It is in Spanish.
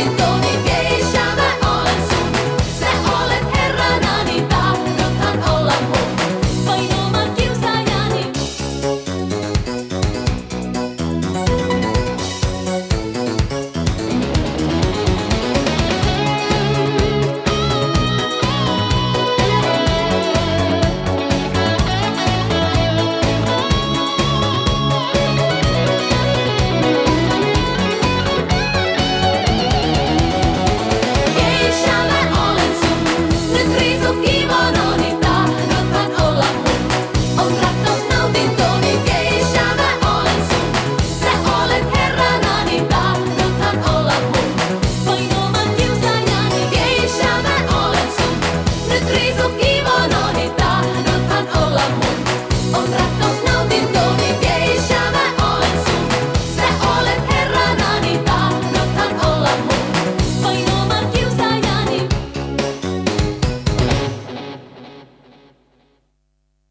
sin.